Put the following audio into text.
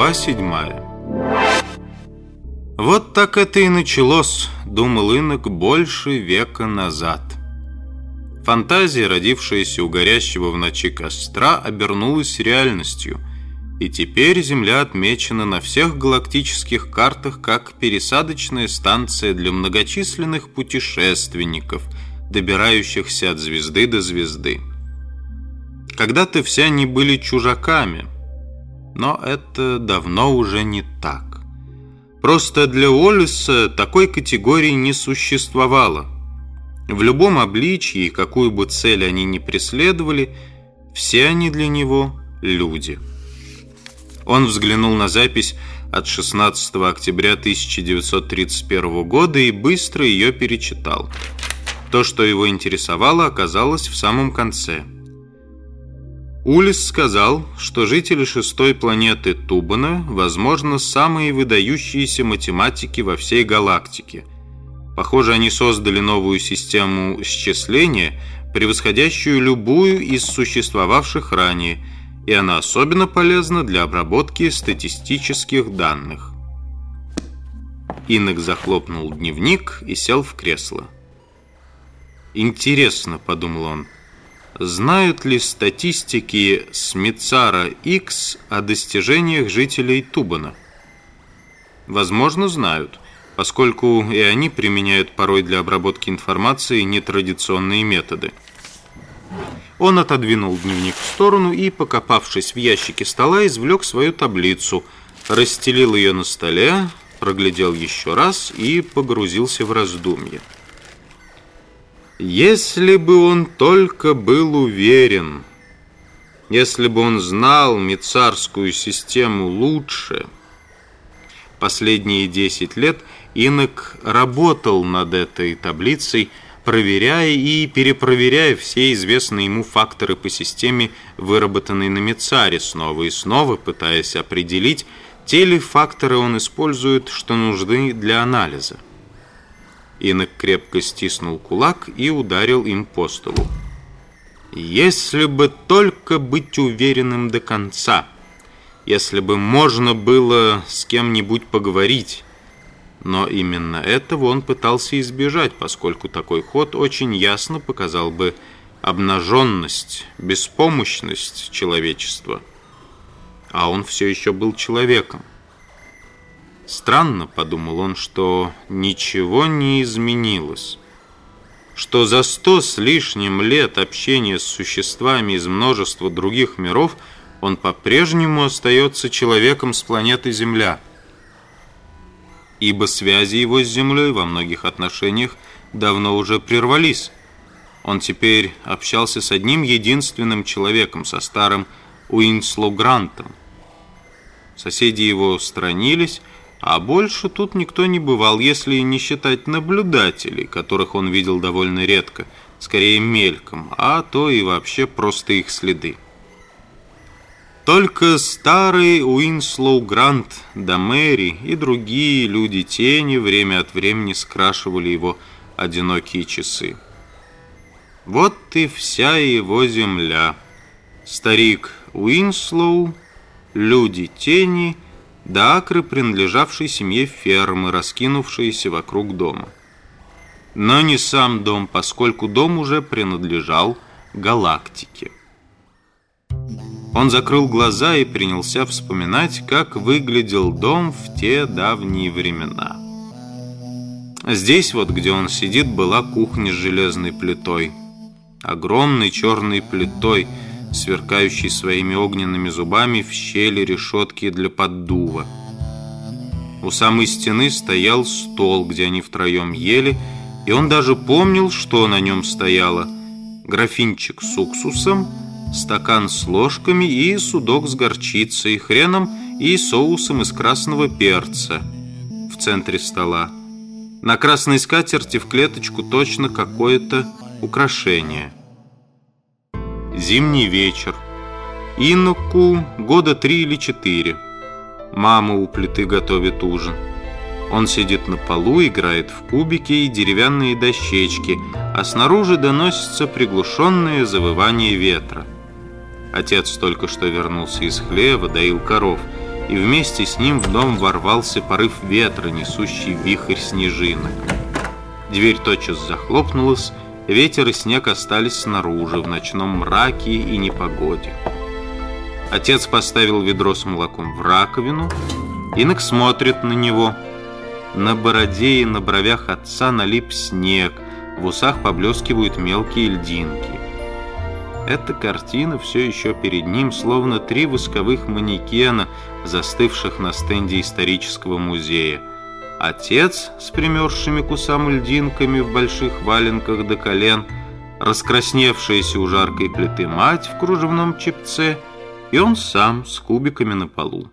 Глава седьмая Вот так это и началось, думал инок больше века назад. Фантазия, родившаяся у горящего в ночи костра, обернулась реальностью, и теперь Земля отмечена на всех галактических картах как пересадочная станция для многочисленных путешественников, добирающихся от звезды до звезды. Когда-то все они были чужаками, но это давно уже не так. Просто для Уоллеса такой категории не существовало. В любом обличии, какую бы цель они ни преследовали, все они для него люди. Он взглянул на запись от 16 октября 1931 года и быстро ее перечитал. То, что его интересовало, оказалось в самом конце – Улис сказал, что жители шестой планеты Тубана, возможно, самые выдающиеся математики во всей галактике. Похоже, они создали новую систему счисления, превосходящую любую из существовавших ранее, и она особенно полезна для обработки статистических данных. Инок захлопнул дневник и сел в кресло. «Интересно», — подумал он, — Знают ли статистики Смитсара X о достижениях жителей Тубана? Возможно, знают, поскольку и они применяют порой для обработки информации нетрадиционные методы. Он отодвинул дневник в сторону и, покопавшись в ящике стола, извлек свою таблицу, расстелил ее на столе, проглядел еще раз и погрузился в раздумье. Если бы он только был уверен, если бы он знал мицарскую систему лучше. Последние 10 лет Инок работал над этой таблицей, проверяя и перепроверяя все известные ему факторы по системе, выработанной на Мицаре, снова и снова пытаясь определить, те ли факторы он использует, что нужны для анализа. Инок крепко стиснул кулак и ударил им по столу. «Если бы только быть уверенным до конца, если бы можно было с кем-нибудь поговорить». Но именно этого он пытался избежать, поскольку такой ход очень ясно показал бы обнаженность, беспомощность человечества. А он все еще был человеком. Странно, подумал он, что ничего не изменилось. Что за сто с лишним лет общения с существами из множества других миров он по-прежнему остается человеком с планеты Земля. Ибо связи его с Землей во многих отношениях давно уже прервались. Он теперь общался с одним единственным человеком, со старым Уинслоу Грантом. Соседи его сторонились, а больше тут никто не бывал, если не считать наблюдателей, которых он видел довольно редко, скорее мельком, а то и вообще просто их следы. Только старый Уинслоу Грант, да Мэри и другие люди тени время от времени скрашивали его одинокие часы. Вот и вся его земля. Старик Уинслоу, люди тени — да акры, принадлежавшей семье фермы, раскинувшейся вокруг дома. Но не сам дом, поскольку дом уже принадлежал галактике. Он закрыл глаза и принялся вспоминать, как выглядел дом в те давние времена. Здесь вот, где он сидит, была кухня с железной плитой. Огромной черной плитой – сверкающий своими огненными зубами в щели решетки для поддува. У самой стены стоял стол, где они втроем ели, и он даже помнил, что на нем стояло. Графинчик с уксусом, стакан с ложками и судок с горчицей, хреном и соусом из красного перца в центре стола. На красной скатерти в клеточку точно какое-то украшение – Зимний вечер. Инуку года три или четыре. Мама у плиты готовит ужин. Он сидит на полу, играет в кубики и деревянные дощечки, а снаружи доносится приглушенное завывание ветра. Отец только что вернулся из хлева, доил коров. и вместе с ним в дом ворвался порыв ветра, несущий вихрь снежинок. Дверь тотчас захлопнулась, ветер и снег остались снаружи, в ночном мраке и непогоде. Отец поставил ведро с молоком в раковину, Инок смотрит на него. На бороде и на бровях отца налип снег, в усах поблескивают мелкие льдинки. Эта картина все еще перед ним, словно три восковых манекена, застывших на стенде исторического музея. Отец с примерзшими к льдинками в больших валенках до колен, раскрасневшаяся у жаркой плиты мать в кружевном чепце и он сам с кубиками на полу.